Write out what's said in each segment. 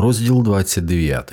Розділ 29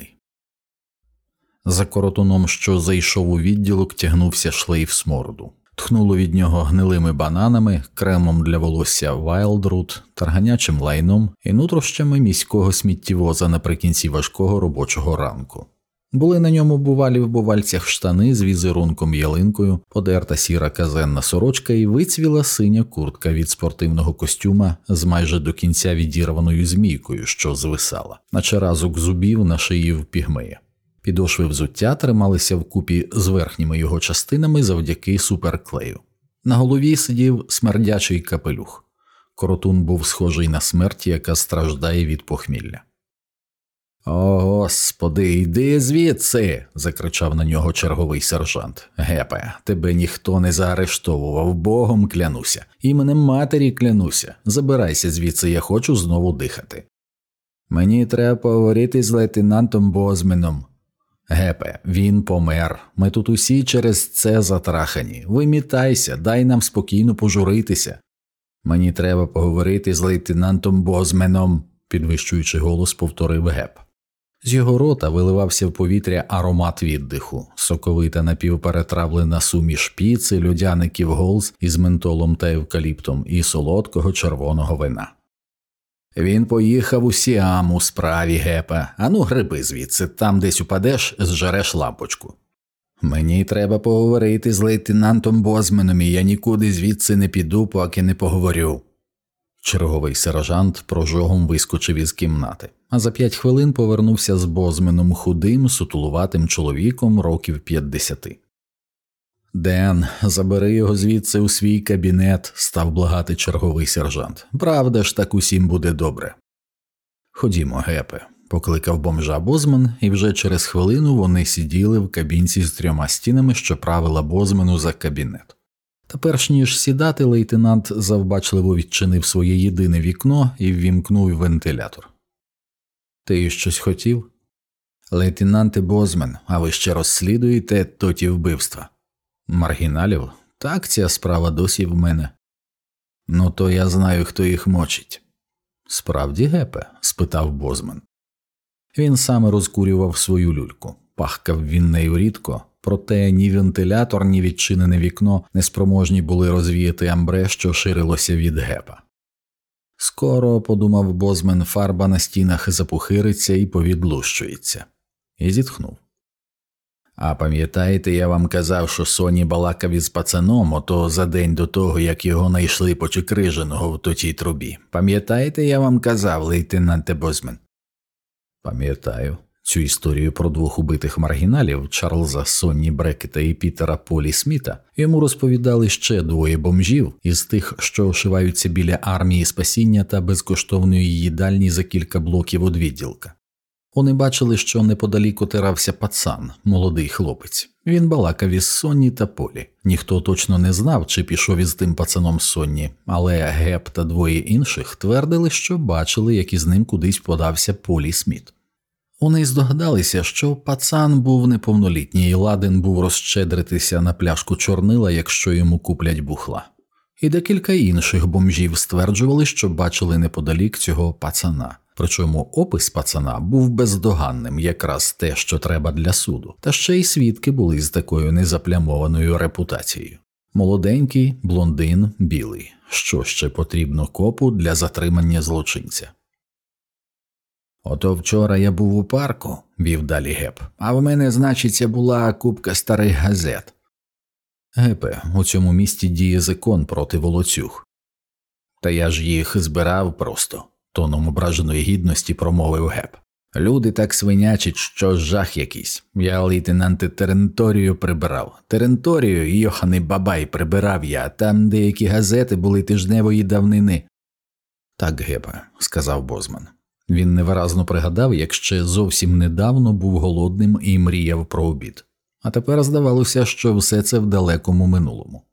За коротуном, що зайшов у відділок, тягнувся шлейф сморду. Тхнуло від нього гнилими бананами, кремом для волосся Вайлдрут, тарганячим лайном і нутрощами міського сміттєвоза наприкінці важкого робочого ранку. Були на ньому бувалі в бувальцях штани з візерунком ялинкою, подерта сіра казенна сорочка і вицвіла синя куртка від спортивного костюма з майже до кінця відірваною змійкою, що звисала, наче разок зубів на шиї в пігмея. Підошви взуття трималися вкупі з верхніми його частинами завдяки суперклею. На голові сидів смердячий капелюх. Коротун був схожий на смерть, яка страждає від похмілля. О, господи, йди звідси. закричав на нього черговий сержант. Гепе, тебе ніхто не заарештовував, богом клянуся, іменем матері клянуся. Забирайся звідси, я хочу знову дихати. Мені треба поговорити з лейтенантом Бозменом. Гепе, він помер. Ми тут усі через це затрахані. Вимітайся, дай нам спокійно пожуритися. Мені треба поговорити з лейтенантом Бозменом, підвищуючи голос, повторив геп. З його рота виливався в повітря аромат віддиху, соковита напівперетравлена суміш піци, людяників голз із ментолом та евкаліптом і солодкого червоного вина. Він поїхав у Сіам у справі гепа, ану гриби звідси, там десь упадеш, зжереш лампочку. Мені треба поговорити з лейтенантом Бозменом, і я нікуди звідси не піду, поки не поговорю. Черговий сержант прожогом вискочив із кімнати, а за п'ять хвилин повернувся з Бозменом худим, сутулуватим чоловіком років п'ятдесяти. Ден, забери його звідси у свій кабінет, став благати черговий сержант. Правда ж, так усім буде добре. Ходімо, гепе, покликав бомжа Бозман, і вже через хвилину вони сиділи в кабінці з трьома стінами, що правила Бозмену за кабінет. Та перш ніж сідати, лейтенант завбачливо відчинив своє єдине вікно і ввімкнув вентилятор. Ти щось хотів? Лейтенанте Бозмен, а ви ще розслідуєте тоті вбивства? Маргіналів? Так, ця справа досі в мене. Ну, то я знаю, хто їх мочить. Справді, гепе? спитав Бозмен. Він саме розкурював свою люльку, пахкав він нею рідко, проте ні вентилятор, ні відчинене вікно не спроможні були розвіяти амбре, що ширилося від гепа. Скоро, подумав Бозмен, фарба на стінах запухириться і повідлущується, і зітхнув. А пам'ятаєте, я вам казав, що Соні балакав із пацаном, ото за день до того, як його знайшли почекриженого в тотій трубі. Пам'ятаєте, я вам казав, лейтенанте Бозмен? Пам'ятаю. Цю історію про двох убитих маргіналів Чарльза Сонні Брекета і Пітера Полі Сміта йому розповідали ще двоє бомжів із тих, що ошиваються біля армії спасіння та безкоштовної їдальні за кілька блоків від відділка. Вони бачили, що неподалік отирався пацан, молодий хлопець. Він балакав із Сонні та Полі. Ніхто точно не знав, чи пішов із тим пацаном Сонні, але Геп та двоє інших твердили, що бачили, як із ним кудись подався Полі Сміт. Вони здогадалися, що пацан був неповнолітній, і ладен був розщедритися на пляшку чорнила, якщо йому куплять бухла. І декілька інших бомжів стверджували, що бачили неподалік цього пацана. Причому опис пацана був бездоганним, якраз те, що треба для суду, та ще й свідки були з такою незаплямованою репутацією. Молоденький, блондин, білий, що ще потрібно копу для затримання злочинця. Ото вчора я був у парку, вів далі геп, а в мене, значиться, була купка старих газет. Гепе, у цьому місті діє закон проти волоцюг. Та я ж їх збирав просто, тоном ображеної гідності промовив геп. Люди так свинячать, що жах якийсь. Я лейтенанте, теренторію прибирав. Теренторію і Йоханий Бабай прибирав я, там деякі газети були тижневої давнини. Так, гепе, сказав Бозман. Він невиразно пригадав, як ще зовсім недавно був голодним і мріяв про обід, а тепер здавалося, що все це в далекому минулому.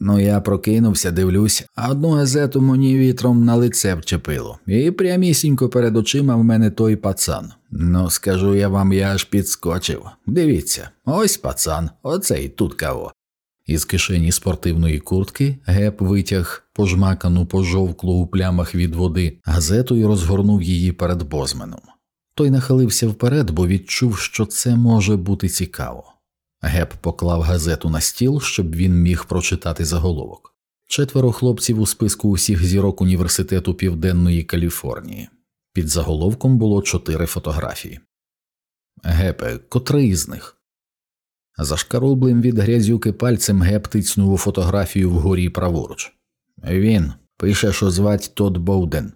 Ну, я прокинувся, дивлюсь, а одну газету мені вітром на лице вчепило, і прямісінько перед очима в мене той пацан. Ну, скажу я вам, я аж підскочив. Дивіться, ось пацан, оцей тут кого. Із кишені спортивної куртки геп витяг пожмакану пожовклу у плямах від води газету і розгорнув її перед бозменом. Той нахилився вперед, бо відчув, що це може бути цікаво. Геп поклав газету на стіл, щоб він міг прочитати заголовок. Четверо хлопців у списку усіх зірок університету Південної Каліфорнії. Під заголовком було чотири фотографії. Гепе, котрий з них? Зашкарублим від грязюки пальцем геп тицнув у фотографію вгорі праворуч. Він пише, що звать Тод Боуден.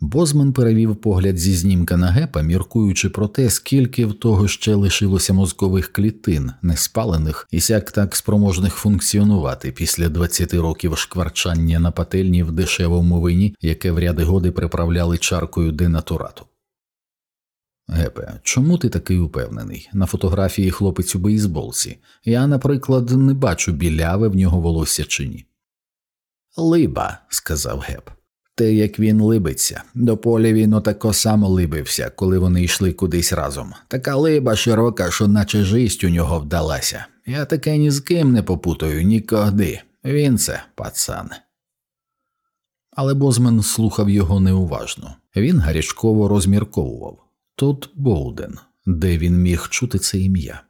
Бозман перевів погляд зі знімка на гепа, міркуючи про те, скільки в того ще лишилося мозкових клітин, неспалених і сяк так спроможних функціонувати після 20 років шкварчання на пательні в дешевому вині, яке в ряди годи приправляли чаркою денатурату. Гепе, чому ти такий упевнений? На фотографії хлопець у бейсболці. Я, наприклад, не бачу біляве в нього волосся чи ні. Либа, сказав геп. Те, як він либиться, до поля він отако само либився, коли вони йшли кудись разом. Така либа широка, що наче жисть у нього вдалася. Я таке ні з ким не попутаю, ніколи. Він це, пацан. Але Бозмен слухав його неуважно. Він гарячково розмірковував. Тут Боуден, де він міг чути це ім'я.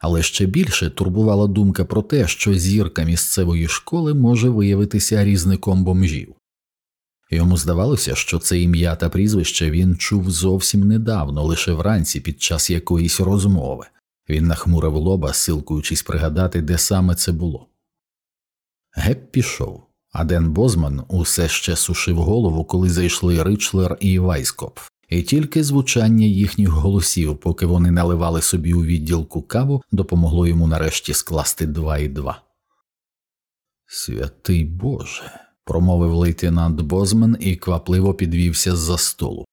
Але ще більше турбувала думка про те, що зірка місцевої школи може виявитися різником бомжів. Йому здавалося, що це ім'я та прізвище він чув зовсім недавно, лише вранці під час якоїсь розмови. Він нахмурив лоба, силкуючись пригадати, де саме це було. Геп пішов, а Ден Бозман усе ще сушив голову, коли зайшли Ричлер і Вайскопф, і тільки звучання їхніх голосів, поки вони наливали собі у відділку каву, допомогло йому нарешті скласти два і два. Святий Боже. промовив лейтенант Бозмен і квапливо підвівся з за столу.